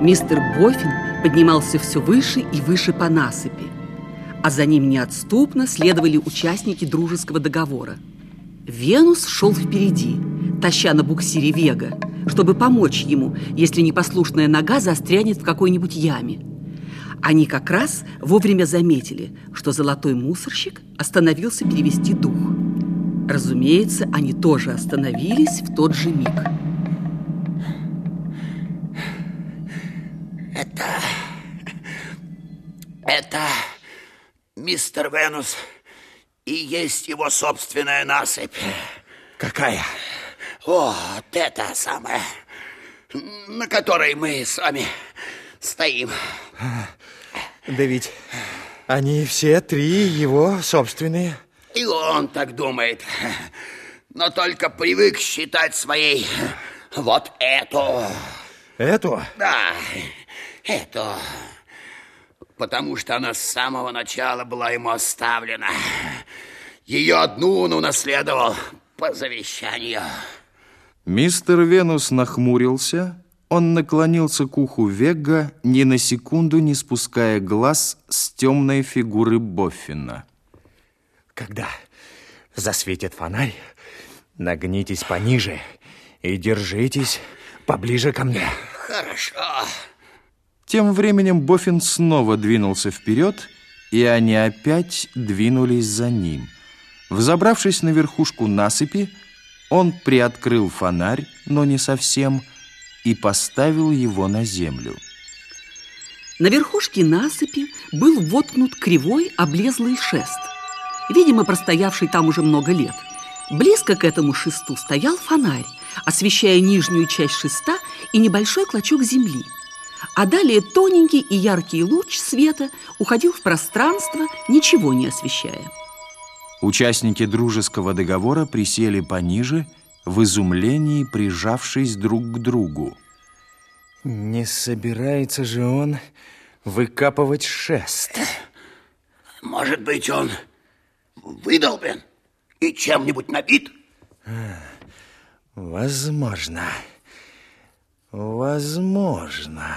Мистер Боффин поднимался все выше и выше по насыпи, а за ним неотступно следовали участники дружеского договора. Венус шел впереди, таща на буксире Вега, чтобы помочь ему, если непослушная нога застрянет в какой-нибудь яме. Они как раз вовремя заметили, что золотой мусорщик остановился перевести дух. Разумеется, они тоже остановились в тот же миг. Это... Это мистер Венус и есть его собственная насыпь. Какая? Вот это самая, на которой мы с вами стоим. Да ведь они все три его собственные. И он так думает, но только привык считать своей вот эту. Эту? Да, эту. Потому что она с самого начала была ему оставлена. Ее одну он унаследовал по завещанию. Мистер Венус нахмурился. Он наклонился к уху Вега, ни на секунду не спуская глаз с темной фигуры Боффина. Когда засветит фонарь, нагнитесь пониже и держитесь поближе ко мне. Хорошо. Тем временем Боффин снова двинулся вперед, и они опять двинулись за ним. Взобравшись на верхушку насыпи, он приоткрыл фонарь, но не совсем, и поставил его на землю. На верхушке насыпи был воткнут кривой облезлый шест, видимо, простоявший там уже много лет. Близко к этому шесту стоял фонарь, освещая нижнюю часть шеста и небольшой клочок земли. А далее тоненький и яркий луч света уходил в пространство, ничего не освещая. Участники дружеского договора присели пониже, в изумлении прижавшись друг к другу. Не собирается же он выкапывать шест? Может быть, он выдолбен и чем-нибудь набит? Возможно. Возможно.